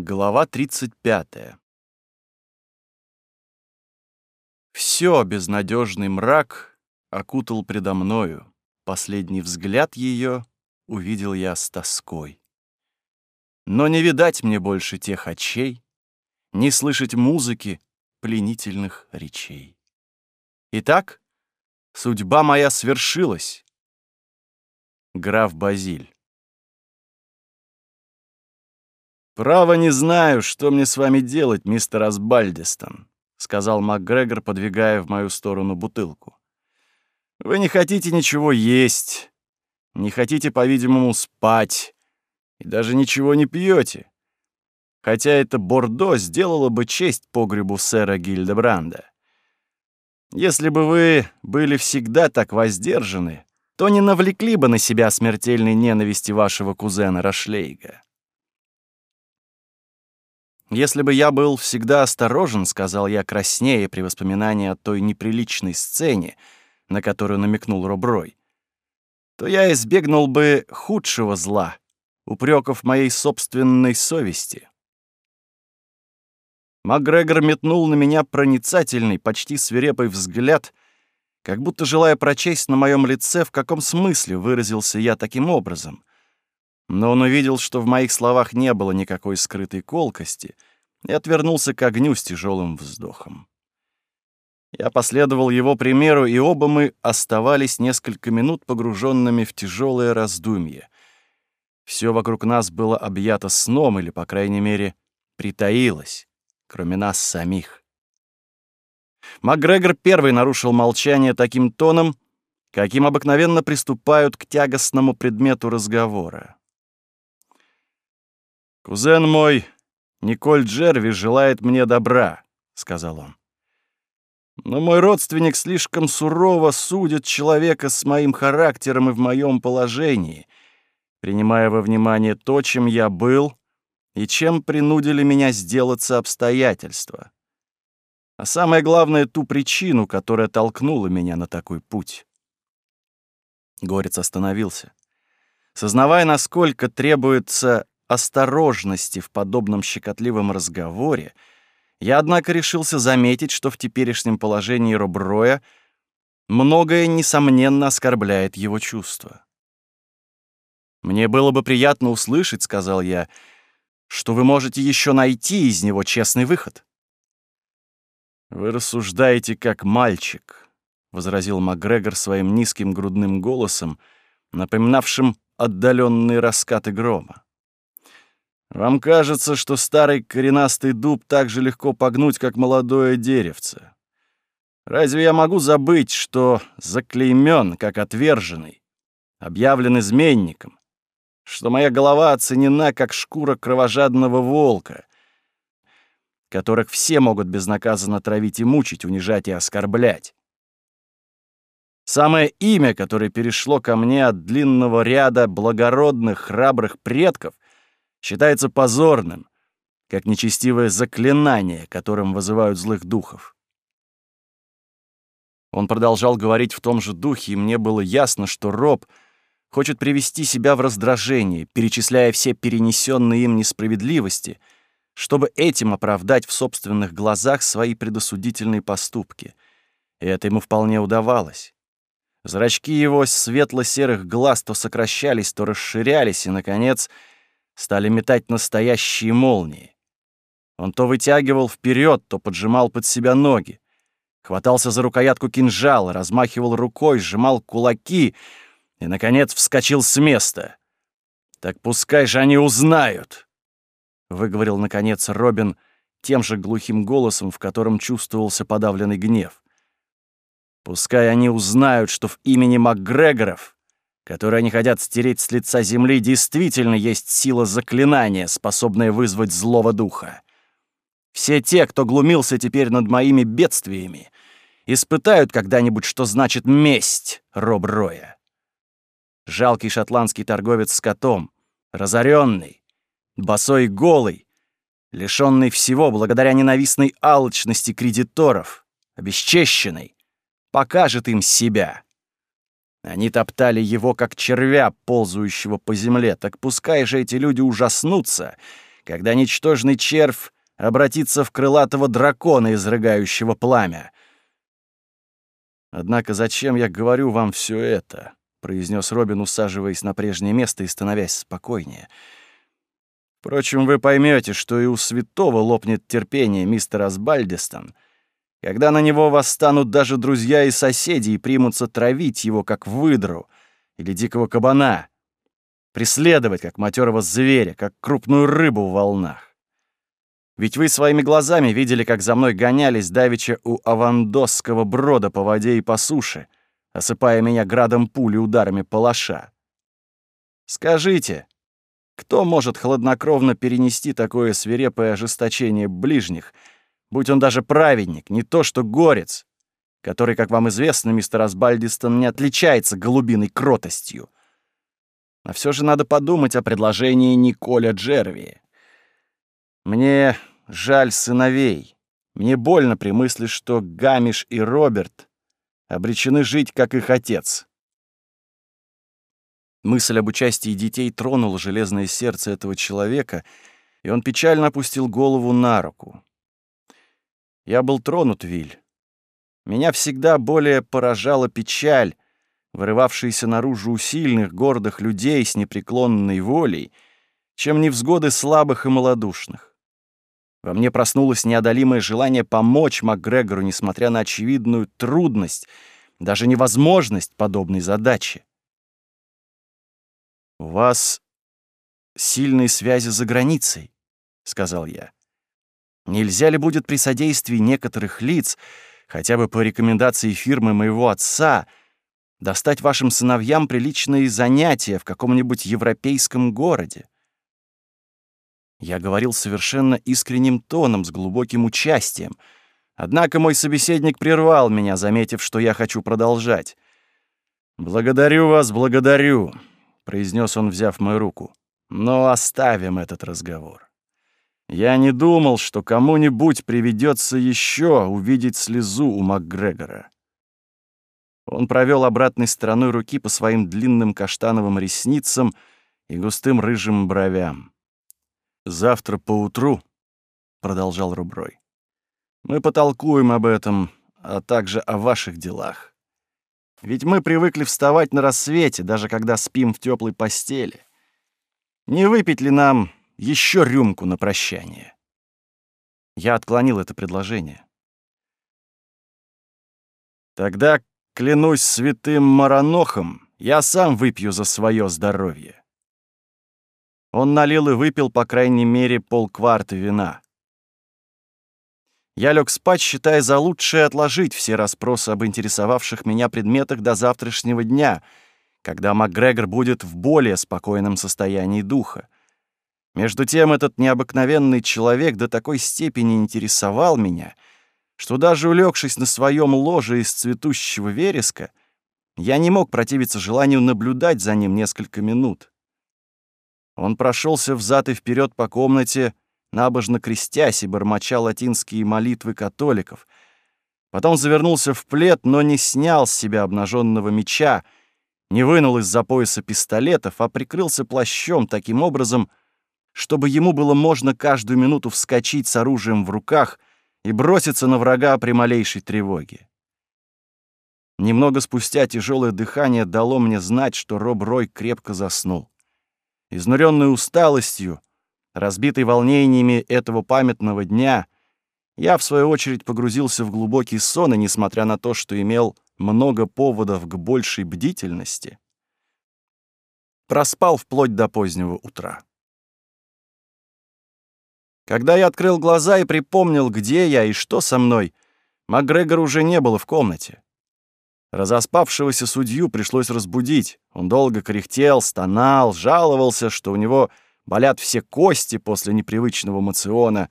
Глава 35. Всё безнадёжный мрак окутал предо мною. Последний взгляд её увидел я с тоской. Но не видать мне больше тех очей, Не слышать музыки пленительных речей. Итак, судьба моя свершилась. Граф Базиль. «Право не знаю, что мне с вами делать, мистер Асбальдистон», — сказал МакГрегор, подвигая в мою сторону бутылку. «Вы не хотите ничего есть, не хотите, по-видимому, спать и даже ничего не пьете. Хотя это бордо сделало бы честь погребу сэра Гильдебранда. Если бы вы были всегда так воздержаны, то не навлекли бы на себя смертельной ненависти вашего кузена Рашлейга». Если бы я был всегда осторожен, сказал я краснее при воспоминании о той неприличной сцене, на которую намекнул Роброй, то я избегнул бы худшего зла, упреков моей собственной совести. Макгрегор метнул на меня проницательный, почти свирепый взгляд, как будто желая прочесть на моем лице, в каком смысле выразился я таким образом. Но он увидел, что в моих словах не было никакой скрытой колкости, и отвернулся к огню с тяжелым вздохом. Я последовал его примеру, и оба мы оставались несколько минут погруженными в тяжелое раздумье. Все вокруг нас было объято сном или, по крайней мере, притаилось, кроме нас самих. Макгрегор первый нарушил молчание таким тоном, каким обыкновенно приступают к тягостному предмету разговора. «Кузен мой, Николь Джерви, желает мне добра», — сказал он. «Но мой родственник слишком сурово судит человека с моим характером и в моем положении, принимая во внимание то, чем я был и чем принудили меня сделаться обстоятельства. А самое главное — ту причину, которая толкнула меня на такой путь». Горец остановился. Сознавая, насколько требуется осторожности в подобном щекотливом разговоре, я, однако, решился заметить, что в теперешнем положении Роброя многое, несомненно, оскорбляет его чувства. «Мне было бы приятно услышать», — сказал я, — «что вы можете еще найти из него честный выход». «Вы рассуждаете как мальчик», — возразил Макгрегор своим низким грудным голосом, напоминавшим отдаленные раскаты грома. Вам кажется, что старый коренастый дуб так же легко погнуть, как молодое деревце. Разве я могу забыть, что заклеймен, как отверженный, объявлен изменником, что моя голова оценена, как шкура кровожадного волка, которых все могут безнаказанно травить и мучить, унижать и оскорблять? Самое имя, которое перешло ко мне от длинного ряда благородных, храбрых предков, считается позорным, как нечестивое заклинание, которым вызывают злых духов. Он продолжал говорить в том же духе, и мне было ясно, что Роб хочет привести себя в раздражение, перечисляя все перенесенные им несправедливости, чтобы этим оправдать в собственных глазах свои предосудительные поступки. И это ему вполне удавалось. Зрачки его светло-серых глаз то сокращались, то расширялись, и, наконец, — стали метать настоящие молнии. Он то вытягивал вперед, то поджимал под себя ноги, хватался за рукоятку кинжала, размахивал рукой, сжимал кулаки и, наконец, вскочил с места. «Так пускай же они узнают!» — выговорил, наконец, Робин тем же глухим голосом, в котором чувствовался подавленный гнев. «Пускай они узнают, что в имени МакГрегоров которую они хотят стереть с лица земли, действительно есть сила заклинания, способная вызвать злого духа. Все те, кто глумился теперь над моими бедствиями, испытают когда-нибудь, что значит месть Роб Роя. Жалкий шотландский торговец с котом, разоренный, босой голый, лишенный всего благодаря ненавистной алчности кредиторов, обесчещенный, покажет им себя. Они топтали его, как червя, ползающего по земле. Так пускай же эти люди ужаснутся, когда ничтожный червь обратится в крылатого дракона, изрыгающего пламя. «Однако зачем я говорю вам все это?» — произнес Робин, усаживаясь на прежнее место и становясь спокойнее. «Впрочем, вы поймете, что и у святого лопнет терпение, мистер Асбальдистон» когда на него восстанут даже друзья и соседи и примутся травить его, как выдру или дикого кабана, преследовать, как матерого зверя, как крупную рыбу в волнах. Ведь вы своими глазами видели, как за мной гонялись давеча у авандосского брода по воде и по суше, осыпая меня градом пули ударами палаша. Скажите, кто может хладнокровно перенести такое свирепое ожесточение ближних — Будь он даже праведник, не то что горец, который, как вам известно, мистер Асбальдистон не отличается голубиной кротостью. А все же надо подумать о предложении Николя Джерви. Мне жаль сыновей. Мне больно при мысли, что Гамиш и Роберт обречены жить, как их отец. Мысль об участии детей тронула железное сердце этого человека, и он печально опустил голову на руку. Я был тронут, Виль. Меня всегда более поражала печаль, вырывавшаяся наружу у сильных, гордых людей с непреклонной волей, чем невзгоды слабых и малодушных. Во мне проснулось неодолимое желание помочь МакГрегору, несмотря на очевидную трудность, даже невозможность подобной задачи. «У вас сильные связи за границей», — сказал я. Нельзя ли будет при содействии некоторых лиц, хотя бы по рекомендации фирмы моего отца, достать вашим сыновьям приличные занятия в каком-нибудь европейском городе? Я говорил совершенно искренним тоном, с глубоким участием. Однако мой собеседник прервал меня, заметив, что я хочу продолжать. «Благодарю вас, благодарю», — произнес он, взяв мою руку. «Но оставим этот разговор». Я не думал, что кому-нибудь приведется еще увидеть слезу у МакГрегора. Он провел обратной стороной руки по своим длинным каштановым ресницам и густым рыжим бровям. «Завтра поутру», — продолжал Руброй, — «мы потолкуем об этом, а также о ваших делах. Ведь мы привыкли вставать на рассвете, даже когда спим в теплой постели. Не выпить ли нам еще рюмку на прощание. Я отклонил это предложение. Тогда, клянусь святым Маранохом, я сам выпью за свое здоровье. Он налил и выпил, по крайней мере, полкварты вина. Я лег спать, считая за лучшее отложить все расспросы об интересовавших меня предметах до завтрашнего дня, когда МакГрегор будет в более спокойном состоянии духа. Между тем этот необыкновенный человек до такой степени интересовал меня, что даже улегшись на своем ложе из цветущего вереска, я не мог противиться желанию наблюдать за ним несколько минут. Он прошелся взад и вперед по комнате, набожно крестясь и бормоча латинские молитвы католиков. Потом завернулся в плед, но не снял с себя обнаженного меча, не вынул из-за пояса пистолетов, а прикрылся плащом таким образом, чтобы ему было можно каждую минуту вскочить с оружием в руках и броситься на врага при малейшей тревоге. Немного спустя тяжелое дыхание дало мне знать, что Роб Рой крепко заснул. Изнуренный усталостью, разбитый волнениями этого памятного дня, я, в свою очередь, погрузился в глубокий сон, и, несмотря на то, что имел много поводов к большей бдительности, проспал вплоть до позднего утра. Когда я открыл глаза и припомнил, где я и что со мной, Макгрегор уже не было в комнате. Разоспавшегося судью пришлось разбудить. Он долго кряхтел, стонал, жаловался, что у него болят все кости после непривычного мациона.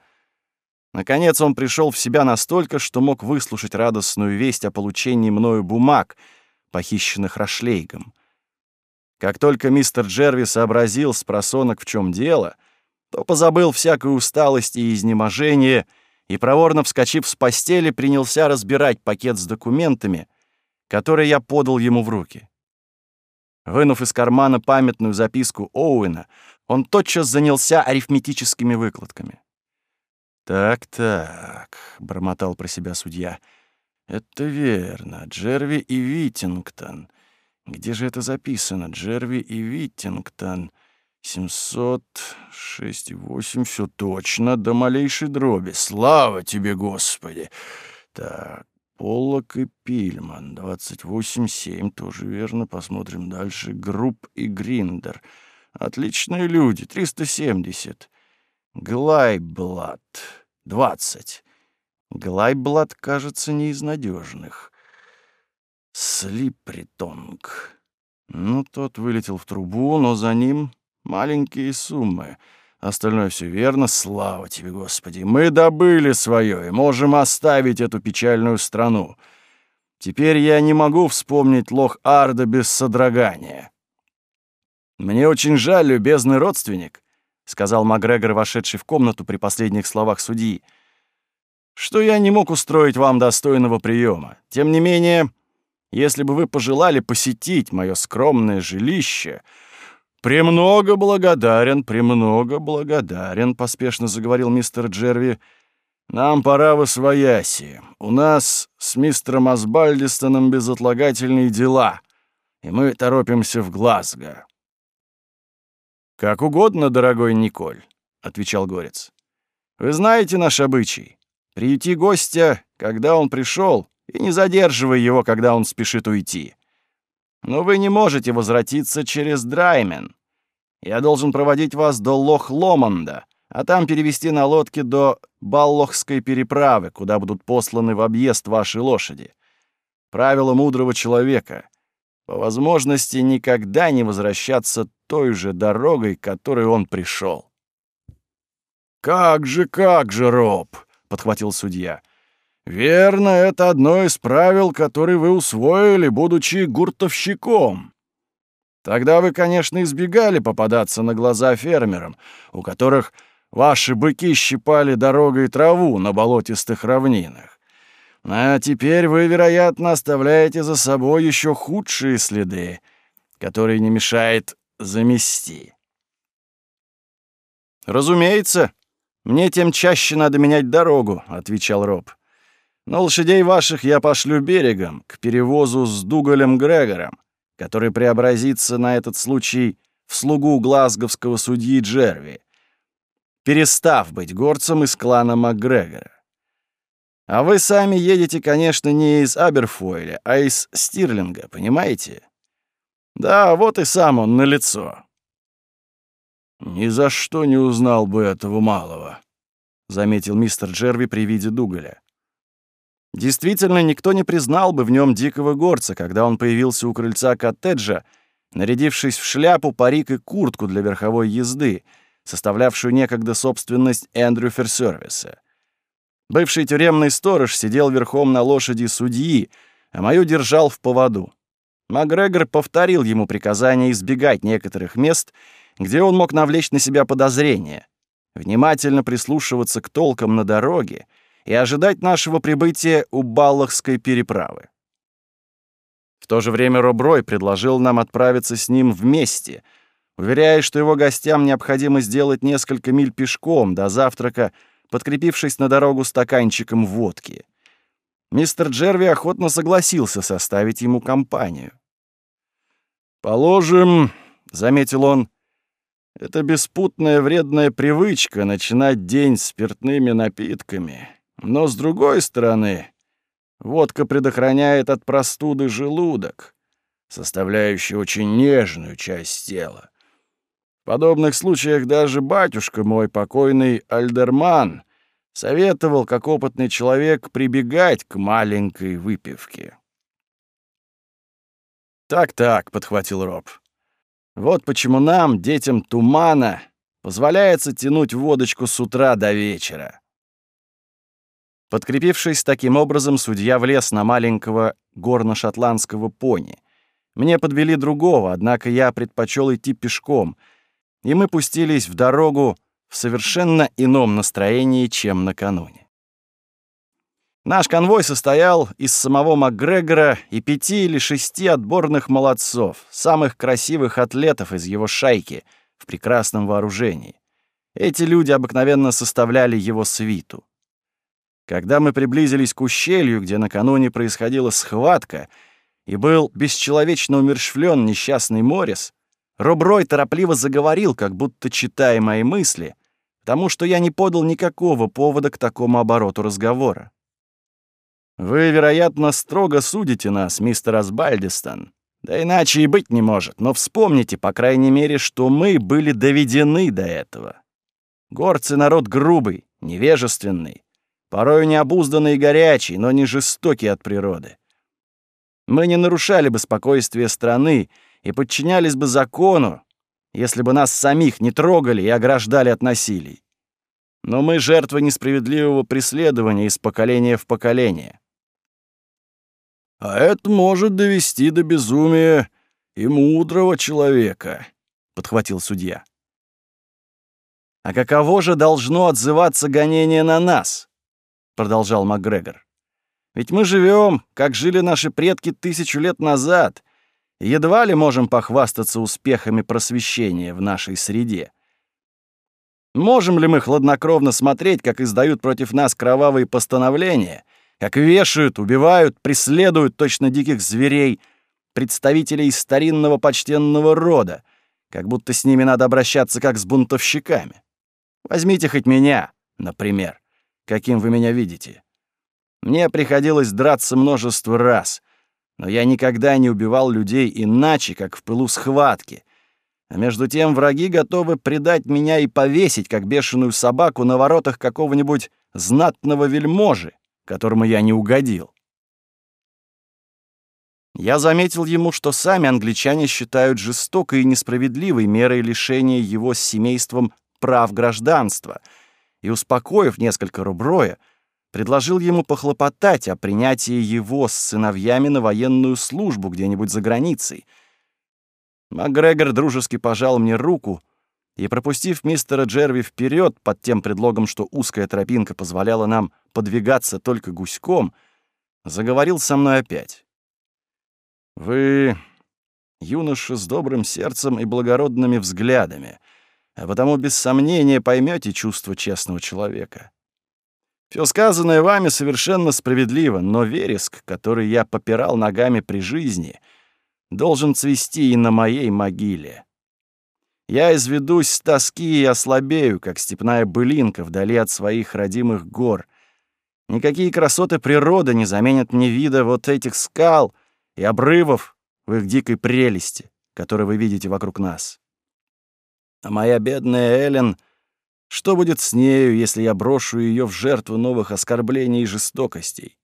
Наконец он пришел в себя настолько, что мог выслушать радостную весть о получении мною бумаг, похищенных Рашлейгом. Как только мистер Джерви сообразил с просонок, в чем дело — то позабыл всякую усталость и изнеможение и, проворно вскочив с постели, принялся разбирать пакет с документами, который я подал ему в руки. Вынув из кармана памятную записку Оуэна, он тотчас занялся арифметическими выкладками. «Так-так», — бормотал про себя судья, — «это верно, Джерви и Витингтон. Где же это записано, Джерви и Витингтон?» Семьсот шесть восемь, все точно, до малейшей дроби. Слава тебе, Господи! Так, Поллок и Пильман, двадцать восемь семь, тоже верно, посмотрим дальше. Групп и Гриндер, отличные люди, триста семьдесят. Глайблат, двадцать. Глайблат, кажется, не из надежных. Слипритонг. Ну, тот вылетел в трубу, но за ним Маленькие суммы. Остальное все верно. Слава тебе, Господи! Мы добыли свое и можем оставить эту печальную страну. Теперь я не могу вспомнить лох Арда без содрогания. Мне очень жаль, любезный родственник, — сказал Макгрегор, вошедший в комнату при последних словах судьи, — что я не мог устроить вам достойного приема. Тем не менее, если бы вы пожелали посетить мое скромное жилище, — «Премного благодарен, премного благодарен», — поспешно заговорил мистер Джерви. «Нам пора в освояси. У нас с мистером Асбальдистоном безотлагательные дела, и мы торопимся в Глазго». «Как угодно, дорогой Николь», — отвечал Горец. «Вы знаете наш обычай. Приюти гостя, когда он пришел, и не задерживай его, когда он спешит уйти. Но вы не можете возвратиться через Драймен. Я должен проводить вас до Лох-Ломанда, а там перевести на лодке до Баллохской переправы, куда будут посланы в объезд ваши лошади. Правило мудрого человека — по возможности никогда не возвращаться той же дорогой, которой он пришел. «Как же, как же, Роб!» — подхватил судья. «Верно, это одно из правил, которые вы усвоили, будучи гуртовщиком. Тогда вы, конечно, избегали попадаться на глаза фермерам, у которых ваши быки щипали дорогой траву на болотистых равнинах. А теперь вы, вероятно, оставляете за собой еще худшие следы, которые не мешает замести. «Разумеется, мне тем чаще надо менять дорогу», — отвечал Роб. «Но лошадей ваших я пошлю берегом, к перевозу с Дугалем Грегором который преобразится на этот случай в слугу глазговского судьи Джерви, перестав быть горцем из клана МакГрегора. А вы сами едете, конечно, не из Аберфойля, а из Стирлинга, понимаете? Да, вот и сам он на лицо. «Ни за что не узнал бы этого малого», — заметил мистер Джерви при виде Дугаля. Действительно, никто не признал бы в нем дикого горца, когда он появился у крыльца коттеджа, нарядившись в шляпу, парик и куртку для верховой езды, составлявшую некогда собственность Эндрю Ферсервиса. Бывший тюремный сторож сидел верхом на лошади судьи, а мою держал в поводу. Макгрегор повторил ему приказание избегать некоторых мест, где он мог навлечь на себя подозрения, внимательно прислушиваться к толкам на дороге — и ожидать нашего прибытия у Баллахской переправы. В то же время Роброй предложил нам отправиться с ним вместе, уверяя, что его гостям необходимо сделать несколько миль пешком до завтрака, подкрепившись на дорогу стаканчиком водки. Мистер Джерви охотно согласился составить ему компанию. «Положим», — заметил он, — «это беспутная вредная привычка начинать день спиртными напитками, но с другой стороны, водка предохраняет от простуды желудок, составляющий очень нежную часть тела. В подобных случаях даже батюшка мой, покойный Альдерман, советовал, как опытный человек, прибегать к маленькой выпивке. «Так-так», — подхватил Роб. «Вот почему нам, детям тумана, позволяется тянуть водочку с утра до вечера. Подкрепившись таким образом, судья влез на маленького горно-шотландского пони. Мне подвели другого, однако я предпочел идти пешком, и мы пустились в дорогу в совершенно ином настроении, чем накануне. Наш конвой состоял из самого Макгрегора и пяти или шести отборных молодцов, самых красивых атлетов из его шайки, в прекрасном вооружении. Эти люди обыкновенно составляли его свиту. Когда мы приблизились к ущелью, где накануне происходила схватка, и был бесчеловечно умершвлен несчастный Морис, Роброй торопливо заговорил, как будто читая мои мысли, потому что я не подал никакого повода к такому обороту разговора. «Вы, вероятно, строго судите нас, мистер Асбальдистон. Да иначе и быть не может, но вспомните, по крайней мере, что мы были доведены до этого. Горцы — народ грубый, невежественный, порою необузданный и горячий, но не жестокий от природы. Мы не нарушали бы спокойствие страны и подчинялись бы закону, если бы нас самих не трогали и ограждали от насилий. Но мы жертвы несправедливого преследования из поколения в поколение. А это может довести до безумия и мудрого человека, подхватил судья. А каково же должно отзываться гонение на нас? продолжал МакГрегор. Ведь мы живем, как жили наши предки тысячу лет назад, и едва ли можем похвастаться успехами просвещения в нашей среде. Можем ли мы хладнокровно смотреть, как издают против нас кровавые постановления, как вешают, убивают, преследуют точно диких зверей, представителей старинного почтенного рода, как будто с ними надо обращаться как с бунтовщиками? Возьмите хоть меня, например каким вы меня видите. Мне приходилось драться множество раз, но я никогда не убивал людей иначе, как в пылу схватки. А между тем враги готовы предать меня и повесить, как бешеную собаку, на воротах какого-нибудь знатного вельможи, которому я не угодил. Я заметил ему, что сами англичане считают жестокой и несправедливой мерой лишения его с семейством прав гражданства — и, успокоив несколько руброя, предложил ему похлопотать о принятии его с сыновьями на военную службу где-нибудь за границей. Макгрегор дружески пожал мне руку и, пропустив мистера Джерви вперед под тем предлогом, что узкая тропинка позволяла нам подвигаться только гуськом, заговорил со мной опять. «Вы юноша с добрым сердцем и благородными взглядами», а потому без сомнения поймете чувство честного человека. Все сказанное вами совершенно справедливо, но вереск, который я попирал ногами при жизни, должен цвести и на моей могиле. Я изведусь с тоски и ослабею, как степная былинка вдали от своих родимых гор. Никакие красоты природы не заменят мне вида вот этих скал и обрывов в их дикой прелести, которые вы видите вокруг нас. А моя бедная Элен, что будет с нею, если я брошу ее в жертву новых оскорблений и жестокостей?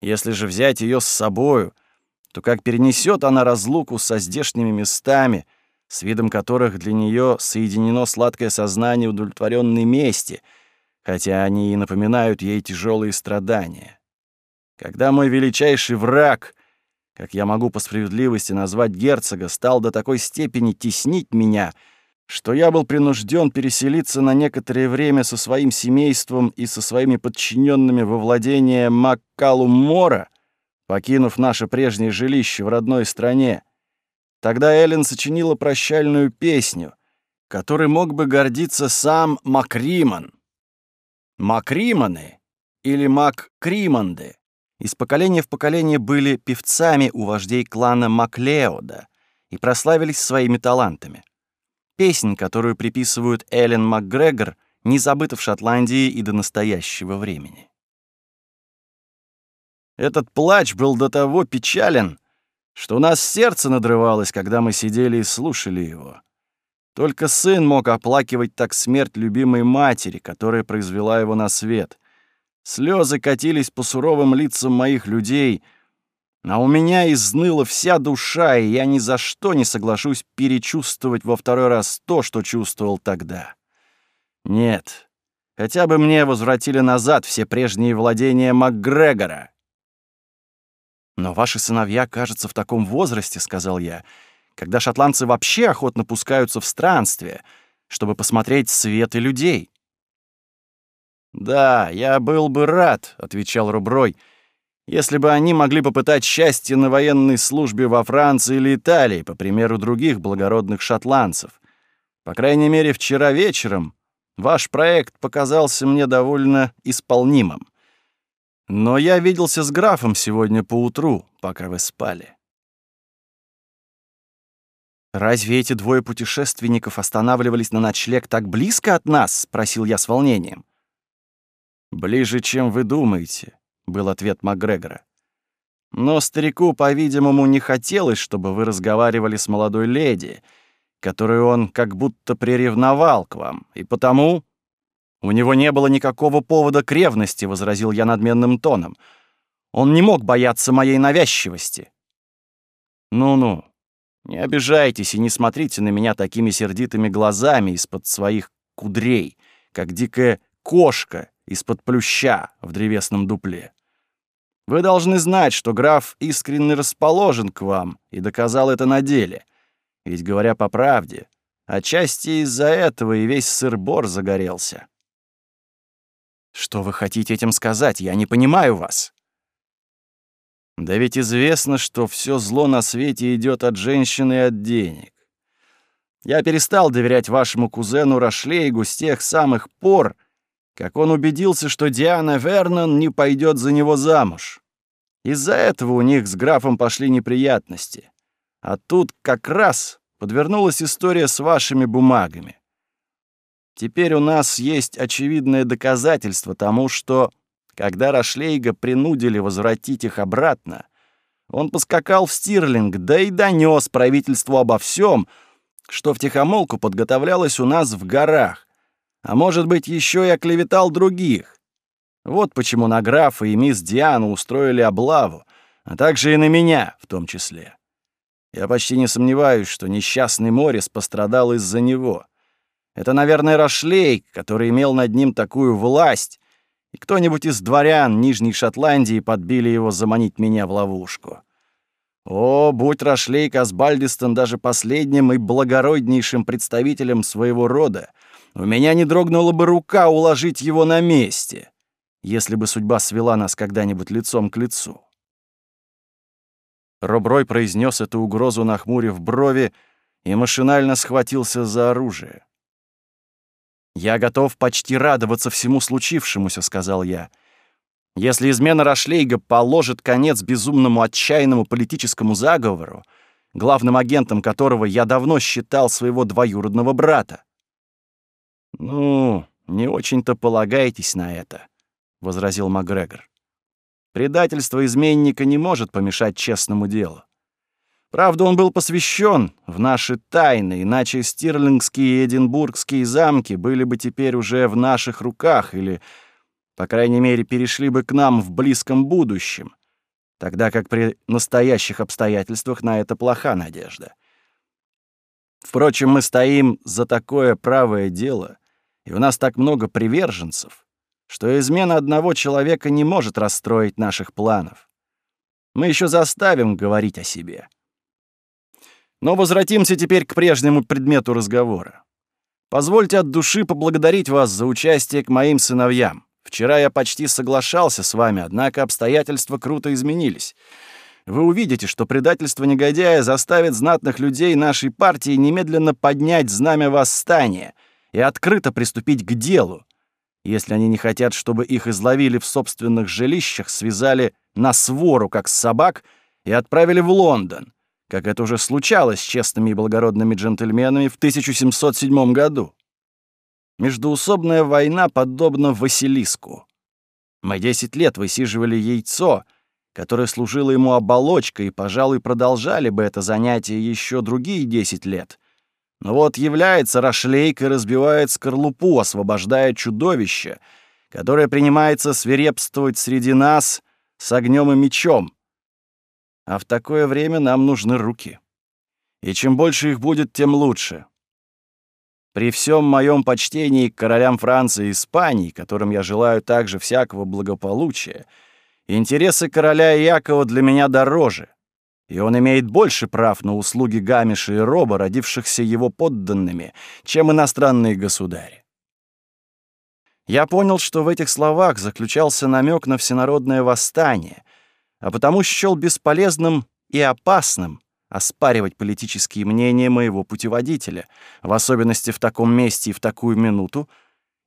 Если же взять ее с собою, то как перенесет она разлуку со здешними местами, с видом которых для нее соединено сладкое сознание удовлетворенной мести, хотя они и напоминают ей тяжелые страдания. Когда мой величайший враг — как я могу по справедливости назвать герцога, стал до такой степени теснить меня, что я был принужден переселиться на некоторое время со своим семейством и со своими подчиненными во владение Маккалумора, покинув наше прежнее жилище в родной стране. Тогда Эллен сочинила прощальную песню, которой мог бы гордиться сам Макриман. Макриманы или Маккриманды из поколения в поколение были певцами у вождей клана Маклеода и прославились своими талантами. Песнь, которую приписывают Эллен МакГрегор, не забыта в Шотландии и до настоящего времени. Этот плач был до того печален, что у нас сердце надрывалось, когда мы сидели и слушали его. Только сын мог оплакивать так смерть любимой матери, которая произвела его на свет — Слезы катились по суровым лицам моих людей, а у меня изныла вся душа, и я ни за что не соглашусь перечувствовать во второй раз то, что чувствовал тогда. Нет, хотя бы мне возвратили назад все прежние владения МакГрегора. «Но ваши сыновья, кажется, в таком возрасте», — сказал я, «когда шотландцы вообще охотно пускаются в странстве, чтобы посмотреть свет и людей». «Да, я был бы рад», — отвечал Руброй, «если бы они могли попытать счастье на военной службе во Франции или Италии, по примеру других благородных шотландцев. По крайней мере, вчера вечером ваш проект показался мне довольно исполнимым. Но я виделся с графом сегодня поутру, пока вы спали». «Разве эти двое путешественников останавливались на ночлег так близко от нас?» — спросил я с волнением. «Ближе, чем вы думаете», — был ответ Макгрегора. Но старику, по-видимому, не хотелось, чтобы вы разговаривали с молодой леди, которую он как будто приревновал к вам, и потому... У него не было никакого повода к ревности, — возразил я надменным тоном. Он не мог бояться моей навязчивости. Ну-ну, не обижайтесь и не смотрите на меня такими сердитыми глазами из-под своих кудрей, как дикая кошка, из-под плюща в древесном дупле. Вы должны знать, что граф искренне расположен к вам и доказал это на деле. Ведь, говоря по правде, отчасти из-за этого и весь сыр-бор загорелся. Что вы хотите этим сказать? Я не понимаю вас. Да ведь известно, что все зло на свете идет от женщины и от денег. Я перестал доверять вашему кузену Рашлейгу с тех самых пор, как он убедился, что Диана Вернон не пойдет за него замуж. Из-за этого у них с графом пошли неприятности. А тут как раз подвернулась история с вашими бумагами. Теперь у нас есть очевидное доказательство тому, что, когда Рашлейга принудили возвратить их обратно, он поскакал в Стирлинг, да и донес правительству обо всем, что в тихомолку подготовлялось у нас в горах, а может быть, еще и оклеветал других. Вот почему на графа и мисс Диану устроили облаву, а также и на меня в том числе. Я почти не сомневаюсь, что несчастный Морис пострадал из-за него. Это, наверное, Рашлей, который имел над ним такую власть, и кто-нибудь из дворян Нижней Шотландии подбили его заманить меня в ловушку. О, будь Рашлей Касбальдистон даже последним и благороднейшим представителем своего рода, у меня не дрогнула бы рука уложить его на месте, если бы судьба свела нас когда-нибудь лицом к лицу. Роброй произнес эту угрозу, нахмурив брови, и машинально схватился за оружие. «Я готов почти радоваться всему случившемуся», — сказал я. «Если измена Рашлейга положит конец безумному отчаянному политическому заговору, главным агентом которого я давно считал своего двоюродного брата, «Ну, не очень-то полагайтесь на это», — возразил Макгрегор. «Предательство изменника не может помешать честному делу. Правда, он был посвящен в наши тайны, иначе стирлингские и эдинбургские замки были бы теперь уже в наших руках или, по крайней мере, перешли бы к нам в близком будущем, тогда как при настоящих обстоятельствах на это плоха надежда. Впрочем, мы стоим за такое правое дело, и у нас так много приверженцев, что измена одного человека не может расстроить наших планов. Мы еще заставим говорить о себе. Но возвратимся теперь к прежнему предмету разговора. Позвольте от души поблагодарить вас за участие к моим сыновьям. Вчера я почти соглашался с вами, однако обстоятельства круто изменились. Вы увидите, что предательство негодяя заставит знатных людей нашей партии немедленно поднять знамя восстания и открыто приступить к делу, если они не хотят, чтобы их изловили в собственных жилищах, связали на свору, как собак, и отправили в Лондон, как это уже случалось с честными и благородными джентльменами в 1707 году. Междуусобная война подобна Василиску. Мы 10 лет высиживали яйцо — которая служила ему оболочкой, и, пожалуй, продолжали бы это занятие еще другие 10 лет. Но вот является Рашлейк и разбивает скорлупу, освобождая чудовище, которое принимается свирепствовать среди нас с огнем и мечом. А в такое время нам нужны руки. И чем больше их будет, тем лучше. При всем моем почтении к королям Франции и Испании, которым я желаю также всякого благополучия — Интересы короля Якова для меня дороже, и он имеет больше прав на услуги Гамиша и Роба, родившихся его подданными, чем иностранные государи. Я понял, что в этих словах заключался намек на всенародное восстание, а потому счел бесполезным и опасным оспаривать политические мнения моего путеводителя, в особенности в таком месте и в такую минуту,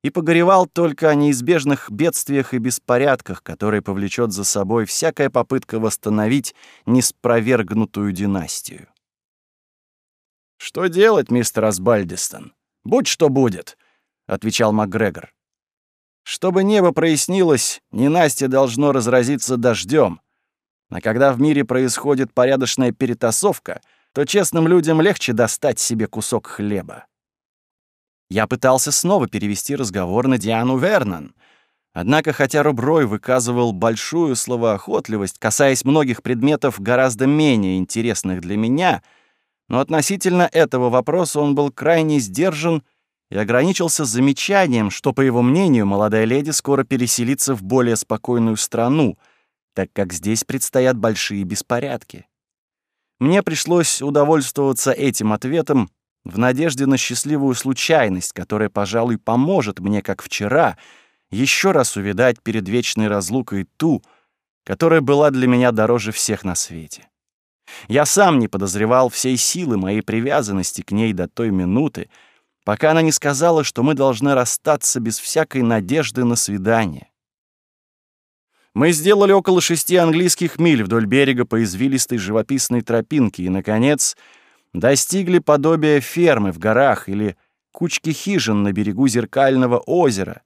и погоревал только о неизбежных бедствиях и беспорядках, которые повлечет за собой всякая попытка восстановить неспровергнутую династию. «Что делать, мистер Асбальдистон? Будь что будет», — отвечал МакГрегор. «Чтобы небо прояснилось, ненастье должно разразиться дождем. А когда в мире происходит порядочная перетасовка, то честным людям легче достать себе кусок хлеба. Я пытался снова перевести разговор на Диану Вернон. Однако, хотя Руброй выказывал большую словоохотливость, касаясь многих предметов гораздо менее интересных для меня, но относительно этого вопроса он был крайне сдержан и ограничился замечанием, что, по его мнению, молодая леди скоро переселится в более спокойную страну, так как здесь предстоят большие беспорядки. Мне пришлось удовольствоваться этим ответом, в надежде на счастливую случайность, которая, пожалуй, поможет мне, как вчера, еще раз увидать перед вечной разлукой ту, которая была для меня дороже всех на свете. Я сам не подозревал всей силы моей привязанности к ней до той минуты, пока она не сказала, что мы должны расстаться без всякой надежды на свидание. Мы сделали около шести английских миль вдоль берега по извилистой живописной тропинке и, наконец, — достигли подобия фермы в горах или кучки хижин на берегу зеркального озера,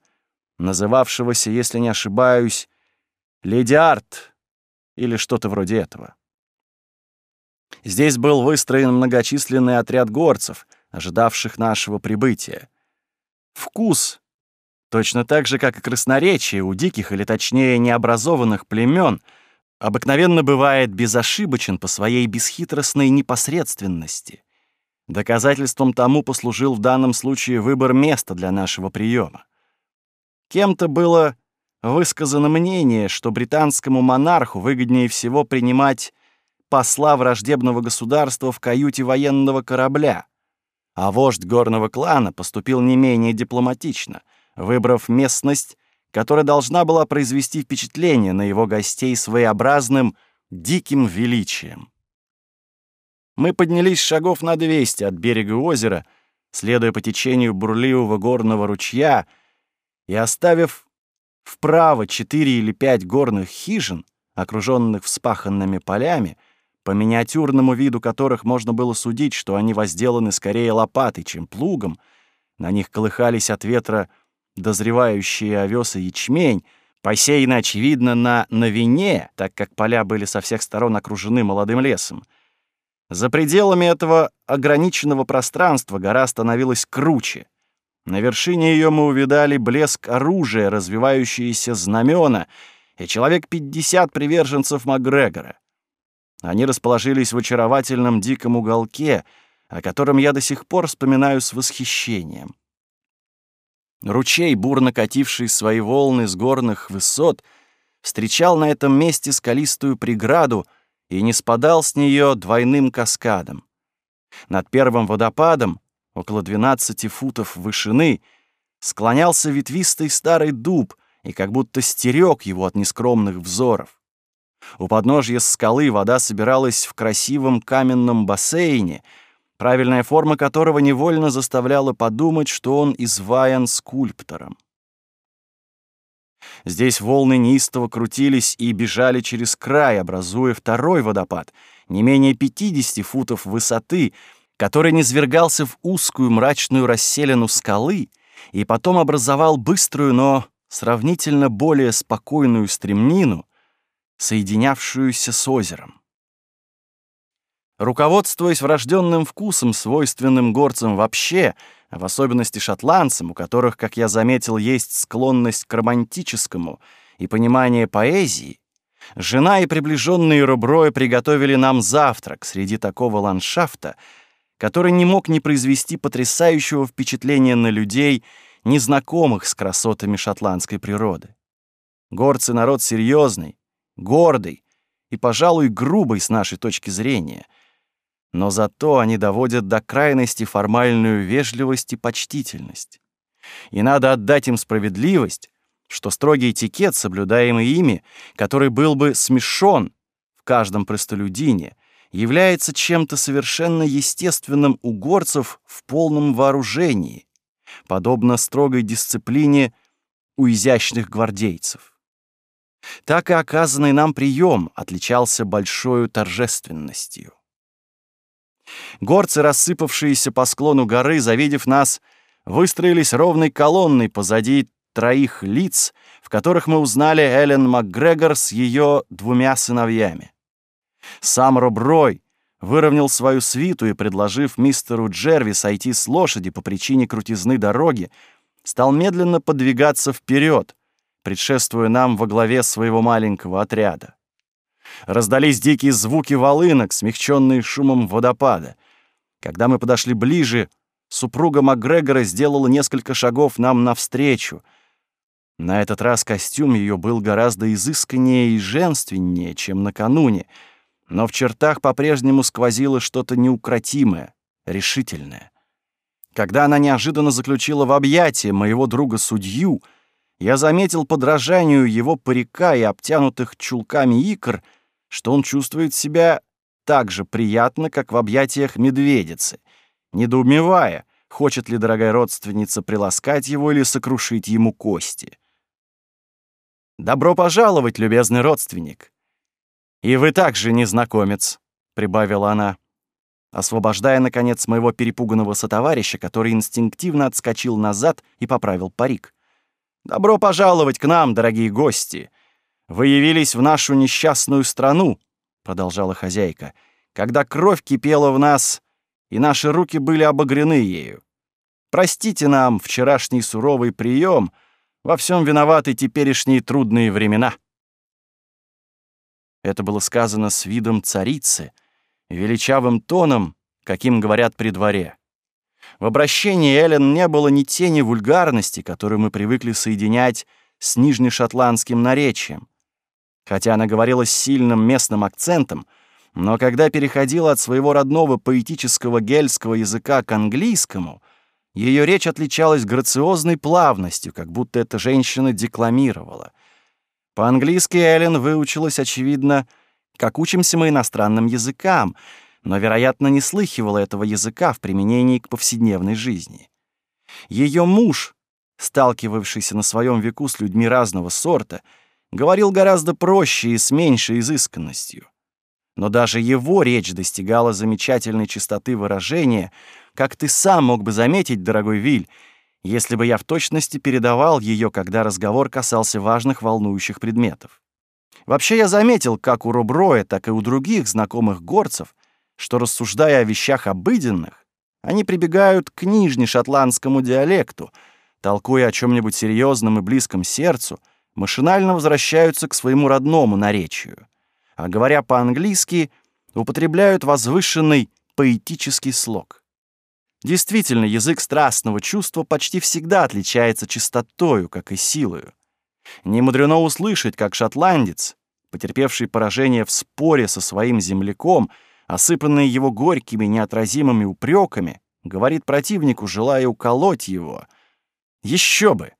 называвшегося, если не ошибаюсь, Ледиарт или что-то вроде этого. Здесь был выстроен многочисленный отряд горцев, ожидавших нашего прибытия. Вкус, точно так же, как и красноречие у диких или, точнее, необразованных племен — обыкновенно бывает безошибочен по своей бесхитростной непосредственности. Доказательством тому послужил в данном случае выбор места для нашего приема. Кем-то было высказано мнение, что британскому монарху выгоднее всего принимать посла враждебного государства в каюте военного корабля, а вождь горного клана поступил не менее дипломатично, выбрав местность которая должна была произвести впечатление на его гостей своеобразным диким величием. Мы поднялись шагов на 200 от берега озера, следуя по течению бурливого горного ручья и оставив вправо четыре или пять горных хижин, окруженных вспаханными полями, по миниатюрному виду которых можно было судить, что они возделаны скорее лопатой, чем плугом, на них колыхались от ветра дозревающие овес и ячмень, посеяны, очевидно, на новине, так как поля были со всех сторон окружены молодым лесом. За пределами этого ограниченного пространства гора становилась круче. На вершине ее мы увидали блеск оружия, развивающиеся знамена, и человек 50 приверженцев Макгрегора. Они расположились в очаровательном диком уголке, о котором я до сих пор вспоминаю с восхищением. Ручей, бурно кативший свои волны с горных высот, встречал на этом месте скалистую преграду и не спадал с нее двойным каскадом. Над первым водопадом, около 12 футов вышины, склонялся ветвистый старый дуб и как будто стерег его от нескромных взоров. У подножья скалы вода собиралась в красивом каменном бассейне — правильная форма которого невольно заставляла подумать, что он изваян скульптором. Здесь волны неистово крутились и бежали через край, образуя второй водопад, не менее 50 футов высоты, который низвергался в узкую мрачную расселину скалы и потом образовал быструю, но сравнительно более спокойную стремнину, соединявшуюся с озером. Руководствуясь врожденным вкусом, свойственным горцам вообще, в особенности шотландцам, у которых, как я заметил, есть склонность к романтическому и понимание поэзии, жена и приближенные Руброя приготовили нам завтрак среди такого ландшафта, который не мог не произвести потрясающего впечатления на людей, незнакомых с красотами шотландской природы. Горцы — народ серьезный, гордый и, пожалуй, грубый с нашей точки зрения — но зато они доводят до крайности формальную вежливость и почтительность. И надо отдать им справедливость, что строгий этикет, соблюдаемый ими, который был бы смешон в каждом простолюдине, является чем-то совершенно естественным у горцев в полном вооружении, подобно строгой дисциплине у изящных гвардейцев. Так и оказанный нам прием отличался большой торжественностью. Горцы, рассыпавшиеся по склону горы, завидев нас, выстроились ровной колонной позади троих лиц, в которых мы узнали Эллен МакГрегор с ее двумя сыновьями. Сам Роброй выровнял свою свиту и, предложив мистеру Джерви сойти с лошади по причине крутизны дороги, стал медленно подвигаться вперед, предшествуя нам во главе своего маленького отряда. Раздались дикие звуки волынок, смягченные шумом водопада. Когда мы подошли ближе, супруга Макгрегора сделала несколько шагов нам навстречу. На этот раз костюм ее был гораздо изысканнее и женственнее, чем накануне, но в чертах по-прежнему сквозило что-то неукротимое, решительное. Когда она неожиданно заключила в объятия моего друга-судью, я заметил подражанию его парика и обтянутых чулками икр — что он чувствует себя так же приятно, как в объятиях медведицы, недоумевая, хочет ли дорогая родственница приласкать его или сокрушить ему кости. «Добро пожаловать, любезный родственник!» «И вы также незнакомец», — прибавила она, освобождая, наконец, моего перепуганного сотоварища, который инстинктивно отскочил назад и поправил парик. «Добро пожаловать к нам, дорогие гости! вы явились в нашу несчастную страну», — продолжала хозяйка, «когда кровь кипела в нас, и наши руки были обогрены ею. Простите нам вчерашний суровый прием, во всем виноваты теперешние трудные времена». Это было сказано с видом царицы, величавым тоном, каким говорят при дворе. В обращении Эллен не было ни тени вульгарности, которую мы привыкли соединять с нижнешотландским наречием хотя она говорила с сильным местным акцентом, но когда переходила от своего родного поэтического гельского языка к английскому, ее речь отличалась грациозной плавностью, как будто эта женщина декламировала. По-английски Эллен выучилась, очевидно, как учимся мы иностранным языкам, но, вероятно, не слыхивала этого языка в применении к повседневной жизни. Ее муж, сталкивавшийся на своем веку с людьми разного сорта, — говорил гораздо проще и с меньшей изысканностью. Но даже его речь достигала замечательной чистоты выражения, как ты сам мог бы заметить, дорогой Виль, если бы я в точности передавал ее, когда разговор касался важных волнующих предметов. Вообще я заметил, как у Руброя, так и у других знакомых горцев, что, рассуждая о вещах обыденных, они прибегают к нижнешотландскому диалекту, толкуя о чем нибудь серьезном и близком сердцу — машинально возвращаются к своему родному наречию, а говоря по-английски, употребляют возвышенный поэтический слог. Действительно, язык страстного чувства почти всегда отличается чистотою, как и силою. Не мудрено услышать, как шотландец, потерпевший поражение в споре со своим земляком, осыпанный его горькими неотразимыми упреками, говорит противнику, желая уколоть его. Еще бы!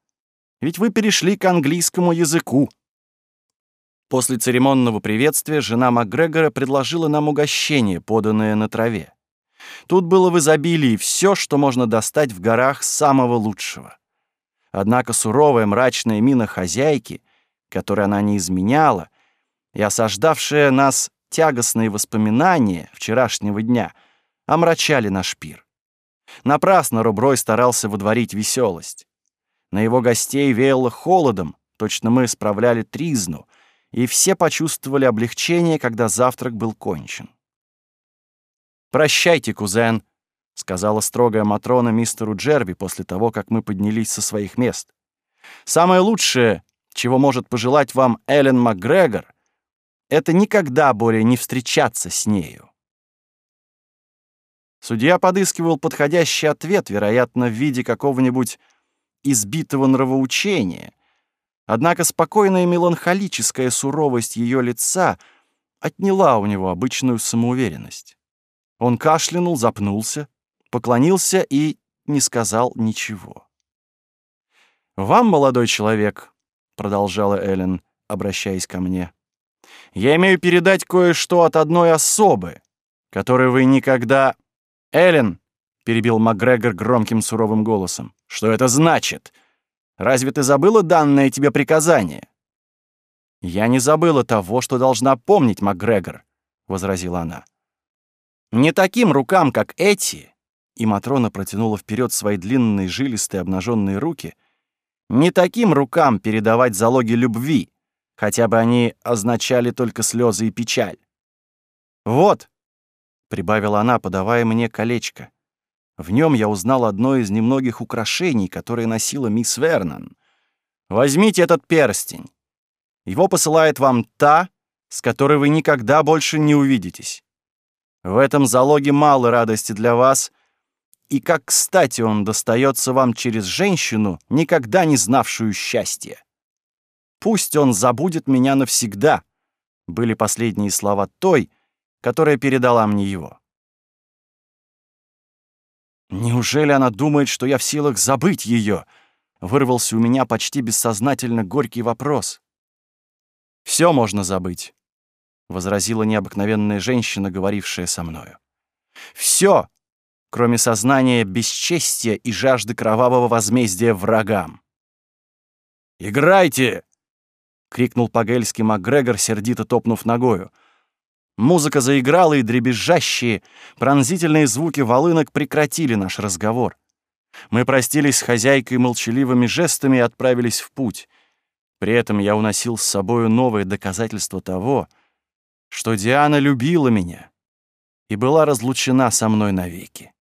ведь вы перешли к английскому языку». После церемонного приветствия жена Макгрегора предложила нам угощение, поданное на траве. Тут было в изобилии все, что можно достать в горах самого лучшего. Однако суровая мрачная мина хозяйки, которой она не изменяла, и осаждавшая нас тягостные воспоминания вчерашнего дня омрачали наш пир. Напрасно Руброй старался водворить веселость. На его гостей веяло холодом, точно мы справляли тризну, и все почувствовали облегчение, когда завтрак был кончен. «Прощайте, кузен», — сказала строгая Матрона мистеру Джерви после того, как мы поднялись со своих мест. «Самое лучшее, чего может пожелать вам Эллен МакГрегор, это никогда более не встречаться с нею». Судья подыскивал подходящий ответ, вероятно, в виде какого-нибудь избитого нравоучения. Однако спокойная меланхолическая суровость ее лица отняла у него обычную самоуверенность. Он кашлянул, запнулся, поклонился и не сказал ничего. «Вам, молодой человек», — продолжала Эллен, обращаясь ко мне, — «я имею передать кое-что от одной особы, которой вы никогда...» «Эллен!» перебил Макгрегор громким суровым голосом. «Что это значит? Разве ты забыла данное тебе приказание?» «Я не забыла того, что должна помнить Макгрегор», — возразила она. «Не таким рукам, как эти», — и Матрона протянула вперед свои длинные, жилистые, обнаженные руки, «не таким рукам передавать залоги любви, хотя бы они означали только слезы и печаль». «Вот», — прибавила она, подавая мне колечко, — в нем я узнал одно из немногих украшений, которые носила мисс Вернон. «Возьмите этот перстень. Его посылает вам та, с которой вы никогда больше не увидитесь. В этом залоге мало радости для вас, и как кстати он достается вам через женщину, никогда не знавшую счастья. Пусть он забудет меня навсегда», — были последние слова той, которая передала мне его. Неужели она думает, что я в силах забыть ее? Вырвался у меня почти бессознательно горький вопрос. Все можно забыть, возразила необыкновенная женщина, говорившая со мною. Все, кроме сознания бесчестия и жажды кровавого возмездия врагам. «Играйте!» — крикнул по-гельски Макгрегор, сердито топнув ногою — Музыка заиграла, и дребезжащие, пронзительные звуки волынок прекратили наш разговор. Мы простились с хозяйкой молчаливыми жестами и отправились в путь. При этом я уносил с собою новое доказательство того, что Диана любила меня и была разлучена со мной навеки.